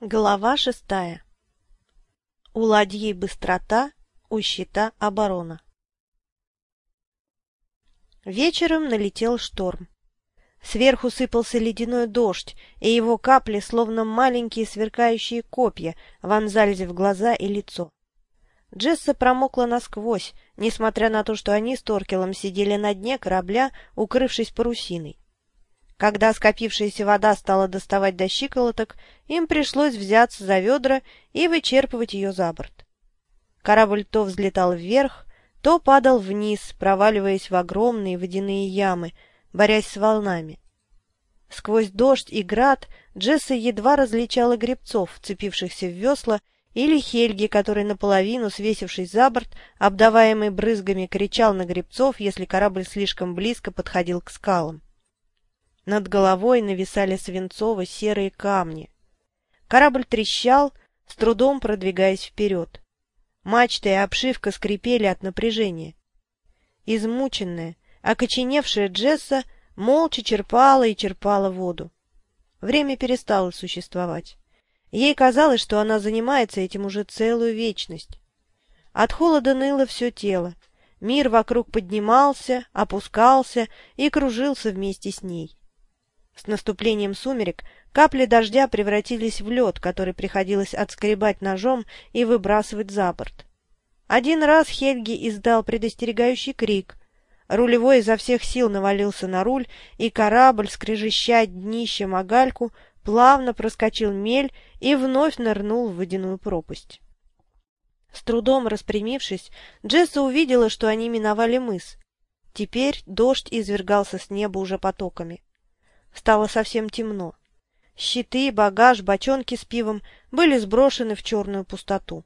Глава шестая. У ладьи быстрота, у щита оборона. Вечером налетел шторм. Сверху сыпался ледяной дождь, и его капли, словно маленькие сверкающие копья, вонзались в глаза и лицо. Джесса промокла насквозь, несмотря на то, что они с Торкелом сидели на дне корабля, укрывшись парусиной. Когда скопившаяся вода стала доставать до щиколоток, им пришлось взяться за ведра и вычерпывать ее за борт. Корабль то взлетал вверх, то падал вниз, проваливаясь в огромные водяные ямы, борясь с волнами. Сквозь дождь и град Джесса едва различала гребцов, вцепившихся в весла, или Хельги, который наполовину, свесившись за борт, обдаваемый брызгами, кричал на гребцов, если корабль слишком близко подходил к скалам. Над головой нависали свинцово-серые камни. Корабль трещал, с трудом продвигаясь вперед. Мачта и обшивка скрипели от напряжения. Измученная, окоченевшая Джесса молча черпала и черпала воду. Время перестало существовать. Ей казалось, что она занимается этим уже целую вечность. От холода ныло все тело. Мир вокруг поднимался, опускался и кружился вместе с ней. С наступлением сумерек капли дождя превратились в лед, который приходилось отскребать ножом и выбрасывать за борт. Один раз Хельги издал предостерегающий крик. Рулевой изо всех сил навалился на руль, и корабль, скрежеща днищем о гальку, плавно проскочил мель и вновь нырнул в водяную пропасть. С трудом распрямившись, Джесса увидела, что они миновали мыс. Теперь дождь извергался с неба уже потоками. Стало совсем темно. Щиты, багаж, бочонки с пивом были сброшены в черную пустоту.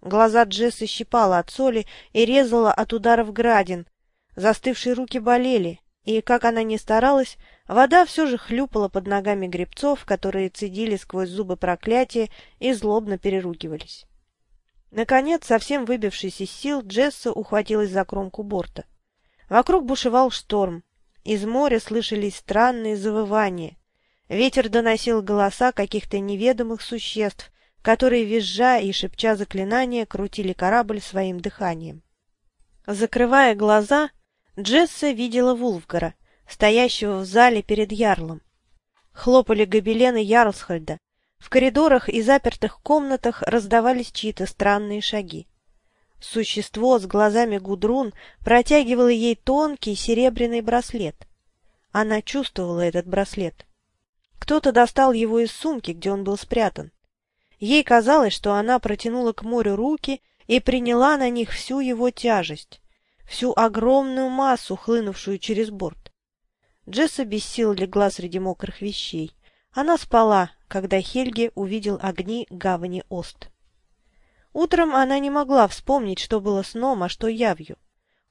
Глаза Джессы щипала от соли и резала от ударов градин. Застывшие руки болели, и, как она ни старалась, вода все же хлюпала под ногами гребцов, которые цедили сквозь зубы проклятия и злобно переругивались. Наконец, совсем выбившись из сил, Джесса ухватилась за кромку борта. Вокруг бушевал шторм, из моря слышались странные завывания. Ветер доносил голоса каких-то неведомых существ, которые, визжа и шепча заклинания, крутили корабль своим дыханием. Закрывая глаза, Джесса видела Вулфгара, стоящего в зале перед ярлом. Хлопали гобелены Ярлсхольда. В коридорах и запертых комнатах раздавались чьи-то странные шаги. Существо с глазами Гудрун протягивало ей тонкий серебряный браслет. Она чувствовала этот браслет. Кто-то достал его из сумки, где он был спрятан. Ей казалось, что она протянула к морю руки и приняла на них всю его тяжесть, всю огромную массу, хлынувшую через борт. Джесса без сил легла среди мокрых вещей. Она спала, когда Хельге увидел огни гавани Ост. Утром она не могла вспомнить, что было сном, а что явью.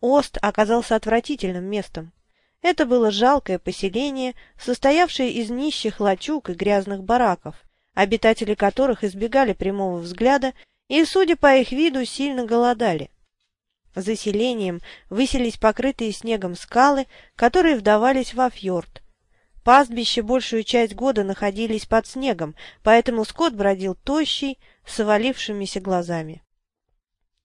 Ост оказался отвратительным местом. Это было жалкое поселение, состоявшее из нищих лачуг и грязных бараков, обитатели которых избегали прямого взгляда и, судя по их виду, сильно голодали. За селением высились покрытые снегом скалы, которые вдавались во фьорд. Пастбища большую часть года находились под снегом, поэтому скот бродил тощий, с овалившимися глазами.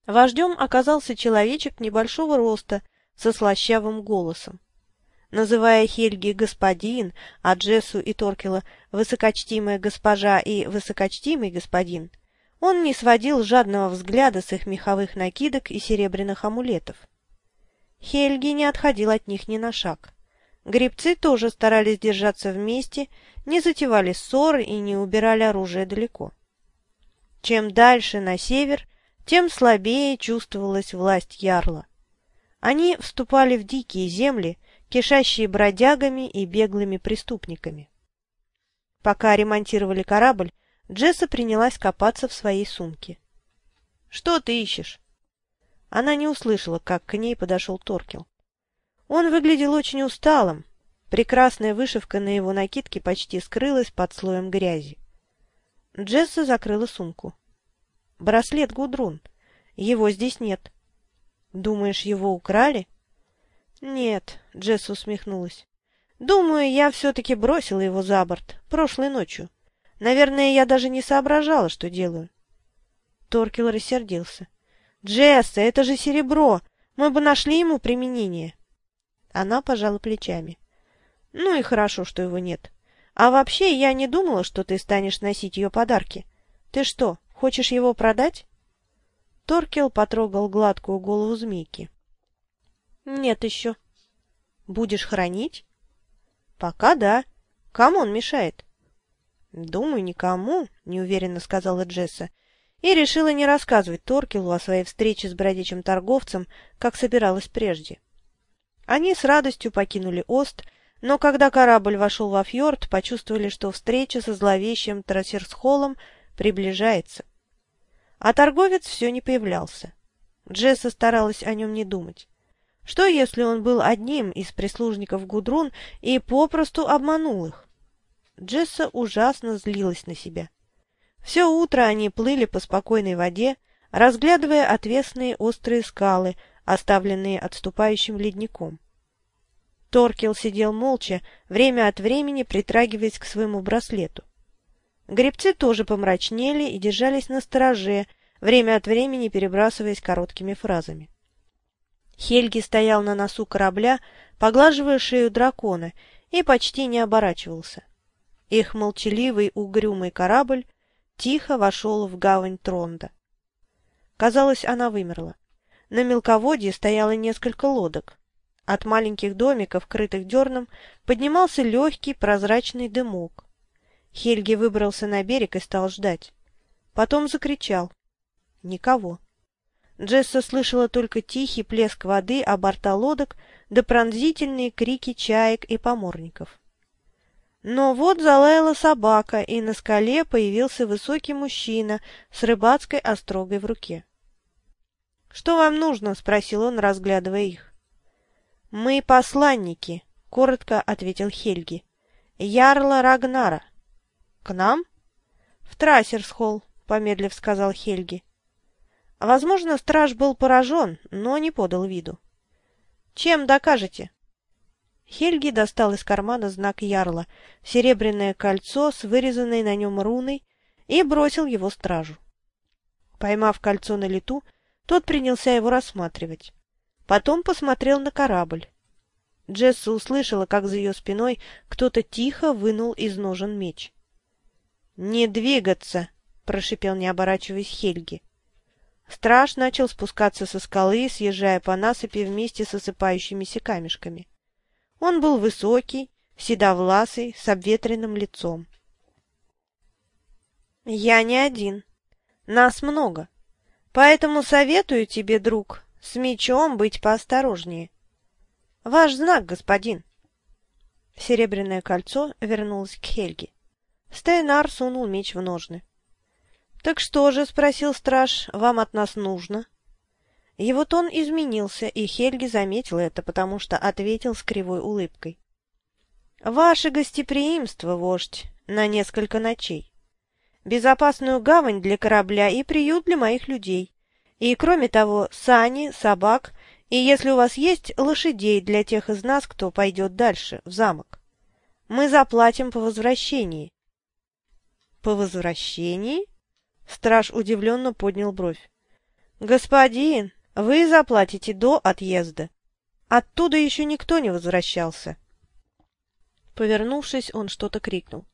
Вождем оказался человечек небольшого роста, со слащавым голосом. Называя Хельги господин, а Джессу и Торкела высокочтимая госпожа и высокочтимый господин, он не сводил жадного взгляда с их меховых накидок и серебряных амулетов. Хельги не отходил от них ни на шаг. Гребцы тоже старались держаться вместе, не затевали ссоры и не убирали оружие далеко. Чем дальше на север, тем слабее чувствовалась власть ярла. Они вступали в дикие земли, кишащие бродягами и беглыми преступниками. Пока ремонтировали корабль, Джесса принялась копаться в своей сумке. — Что ты ищешь? Она не услышала, как к ней подошел Торкел. Он выглядел очень усталым. Прекрасная вышивка на его накидке почти скрылась под слоем грязи. Джесса закрыла сумку. «Браслет Гудрун. Его здесь нет». «Думаешь, его украли?» «Нет», — Джесса усмехнулась. «Думаю, я все-таки бросила его за борт прошлой ночью. Наверное, я даже не соображала, что делаю. Торкел рассердился. «Джесса, это же серебро! Мы бы нашли ему применение!» Она пожала плечами. «Ну и хорошо, что его нет. А вообще, я не думала, что ты станешь носить ее подарки. Ты что, хочешь его продать?» Торкел потрогал гладкую голову змейки. «Нет еще». «Будешь хранить?» «Пока да. Кому он мешает?» «Думаю, никому», — неуверенно сказала Джесса, и решила не рассказывать Торкелу о своей встрече с бродячим торговцем, как собиралась прежде. Они с радостью покинули Ост, но когда корабль вошел во фьорд, почувствовали, что встреча со зловещим Трассерсхоллом приближается. А торговец все не появлялся. Джесса старалась о нем не думать. Что, если он был одним из прислужников Гудрун и попросту обманул их? Джесса ужасно злилась на себя. Все утро они плыли по спокойной воде, разглядывая отвесные острые скалы, оставленные отступающим ледником. Торкел сидел молча, время от времени притрагиваясь к своему браслету. Гребцы тоже помрачнели и держались на стороже, время от времени перебрасываясь короткими фразами. Хельги стоял на носу корабля, поглаживая шею дракона, и почти не оборачивался. Их молчаливый угрюмый корабль тихо вошел в гавань Тронда. Казалось, она вымерла. На мелководье стояло несколько лодок. От маленьких домиков, крытых дерном, поднимался легкий прозрачный дымок. Хельги выбрался на берег и стал ждать. Потом закричал. Никого. Джесса слышала только тихий плеск воды о борта лодок да пронзительные крики чаек и поморников. Но вот залаяла собака, и на скале появился высокий мужчина с рыбацкой острогой в руке. — Что вам нужно? — спросил он, разглядывая их. — Мы посланники, — коротко ответил Хельги. — Ярла Рагнара. — К нам? — В Трассерсхолл, — помедлив сказал Хельги. Возможно, страж был поражен, но не подал виду. — Чем докажете? Хельги достал из кармана знак ярла, серебряное кольцо с вырезанной на нем руной, и бросил его стражу. Поймав кольцо на лету, тот принялся его рассматривать. Потом посмотрел на корабль. Джесса услышала, как за ее спиной кто-то тихо вынул из ножен меч. «Не двигаться!» — прошипел, не оборачиваясь Хельги. Страж начал спускаться со скалы, съезжая по насыпи вместе с осыпающимися камешками. Он был высокий, седовласый, с обветренным лицом. «Я не один. Нас много. Поэтому советую тебе, друг, с мечом быть поосторожнее. Ваш знак, господин». Серебряное кольцо вернулось к Хельге. Стейнар сунул меч в ножны. «Так что же?» — спросил страж. «Вам от нас нужно?» Его тон изменился, и Хельги заметил это, потому что ответил с кривой улыбкой. «Ваше гостеприимство, вождь, на несколько ночей. Безопасную гавань для корабля и приют для моих людей. И, кроме того, сани, собак и, если у вас есть, лошадей для тех из нас, кто пойдет дальше, в замок. Мы заплатим по возвращении». «По возвращении?» Страж удивленно поднял бровь. «Господин, вы заплатите до отъезда. Оттуда еще никто не возвращался. Повернувшись, он что-то крикнул.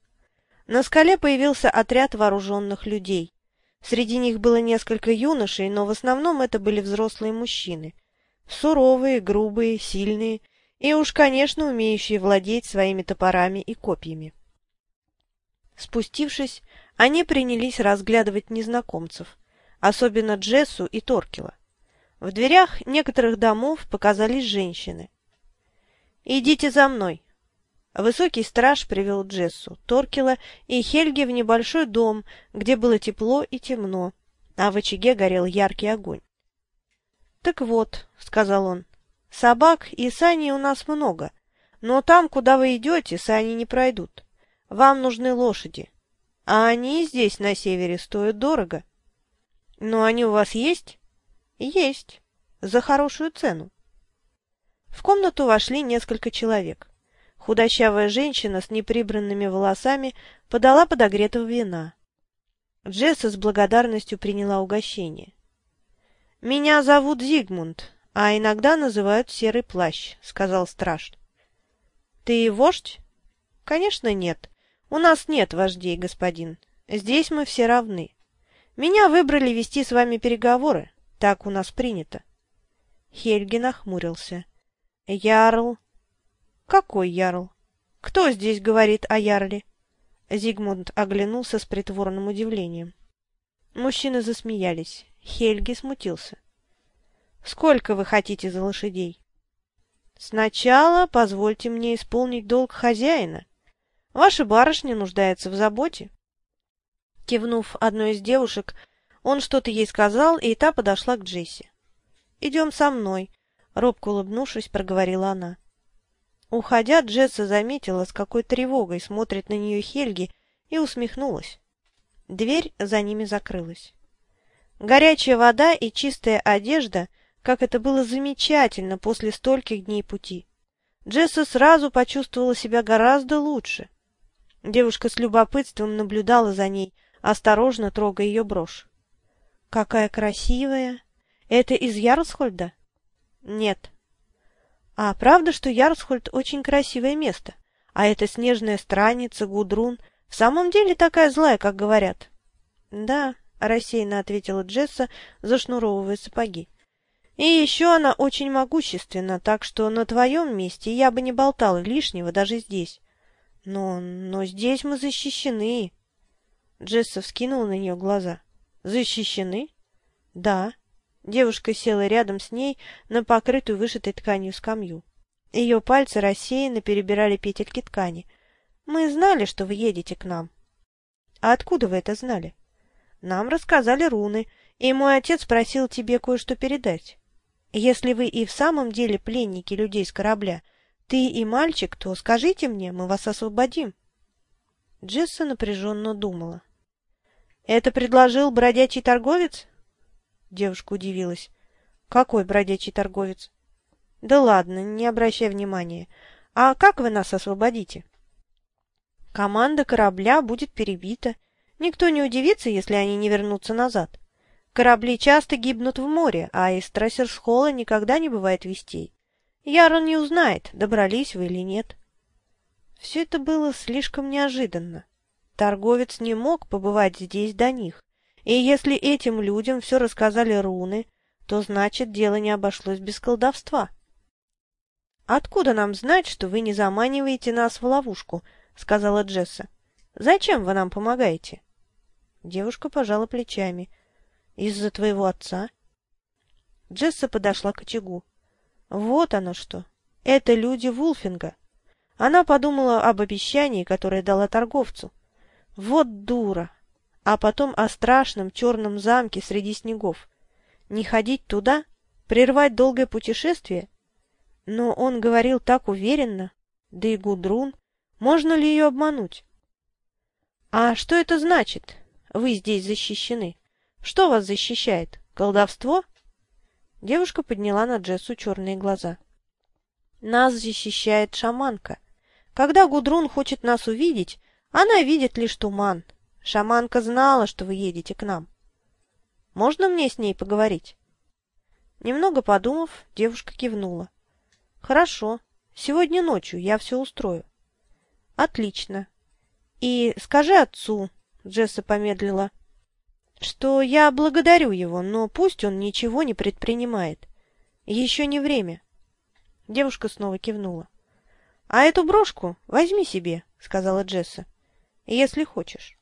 На скале появился отряд вооруженных людей. Среди них было несколько юношей, но в основном это были взрослые мужчины. Суровые, грубые, сильные и уж, конечно, умеющие владеть своими топорами и копьями. Спустившись, они принялись разглядывать незнакомцев, особенно Джессу и Торкила. В дверях некоторых домов показались женщины. «Идите за мной!» Высокий страж привел Джессу, Торкила и Хельги в небольшой дом, где было тепло и темно, а в очаге горел яркий огонь. «Так вот», — сказал он, — «собак и сани у нас много, но там, куда вы идете, сани не пройдут. Вам нужны лошади, а они здесь, на севере, стоят дорого». «Но они у вас есть?» «Есть. За хорошую цену». В комнату вошли несколько человек. Худощавая женщина с неприбранными волосами подала подогретого вина. Джесса с благодарностью приняла угощение. «Меня зовут Зигмунд, а иногда называют Серый плащ», — сказал страж. «Ты вождь?» «Конечно, нет. У нас нет вождей, господин. Здесь мы все равны. Меня выбрали вести с вами переговоры. Так у нас принято». Хельги нахмурился. «Ярл...» «Какой ярл? Кто здесь говорит о ярле?» Зигмунд оглянулся с притворным удивлением. Мужчины засмеялись. Хельги смутился. «Сколько вы хотите за лошадей?» «Сначала позвольте мне исполнить долг хозяина. Ваша барышня нуждается в заботе». Кивнув одной из девушек, он что-то ей сказал, и та подошла к Джесси. «Идем со мной», — робко улыбнувшись, проговорила она. Уходя, Джесса заметила, с какой тревогой смотрит на нее Хельги, и усмехнулась. Дверь за ними закрылась. Горячая вода и чистая одежда, как это было замечательно после стольких дней пути. Джесса сразу почувствовала себя гораздо лучше. Девушка с любопытством наблюдала за ней, осторожно трогая ее брошь. «Какая красивая! Это из Ярлсхольда?» «Нет», а правда, что Ярсхольд очень красивое место? А эта снежная страница, Гудрун, в самом деле такая злая, как говорят? — Да, — рассеянно ответила Джесса, зашнуровывая сапоги. — И еще она очень могущественна, так что на твоем месте я бы не болтала лишнего даже здесь. Но, но здесь мы защищены. Джесса вскинула на нее глаза. — Защищены? — Да. Девушка села рядом с ней на покрытую вышитой тканью скамью. Ее пальцы рассеянно перебирали петельки ткани. «Мы знали, что вы едете к нам». «А откуда вы это знали?» «Нам рассказали руны, и мой отец просил тебе кое-что передать. Если вы и в самом деле пленники людей с корабля, ты и мальчик, то скажите мне, мы вас освободим». Джесса напряженно думала. «Это предложил бродячий торговец?» Девушка удивилась. «Какой бродячий торговец?» «Да ладно, не обращай внимания. А как вы нас освободите?» «Команда корабля будет перебита. Никто не удивится, если они не вернутся назад. Корабли часто гибнут в море, а из Трассерсхола никогда не бывает вестей. Ярл не узнает, добрались вы или нет». Все это было слишком неожиданно. Торговец не мог побывать здесь до них. И если этим людям все рассказали руны, то значит дело не обошлось без колдовства. «Откуда нам знать, что вы не заманиваете нас в ловушку?» — сказала Джесса. «Зачем вы нам помогаете?» Девушка пожала плечами. «Из-за твоего отца?» Джесса подошла к очагу. «Вот оно что! Это люди Вулфинга!» Она подумала об обещании, которое дала торговцу. «Вот дура! А потом о страшном черном замке среди снегов. Не ходить туда? Прервать долгое путешествие? Но он говорил так уверенно. Да и Гудрун. Можно ли ее обмануть? А что это значит? Вы здесь защищены. Что вас защищает? Колдовство? Девушка подняла на Джессу черные глаза. Нас защищает шаманка. Когда Гудрун хочет нас увидеть, она видит лишь туман, Шаманка знала, что вы едете к нам. Можно мне с ней поговорить?» Немного подумав, девушка кивнула. «Хорошо. Сегодня ночью я все устрою». «Отлично. И скажи отцу», — Джесса помедлила, — «что я благодарю его, но пусть он ничего не предпринимает. Еще не время». Девушка снова кивнула. «А эту брошку возьми себе», — сказала Джесса, — «если хочешь».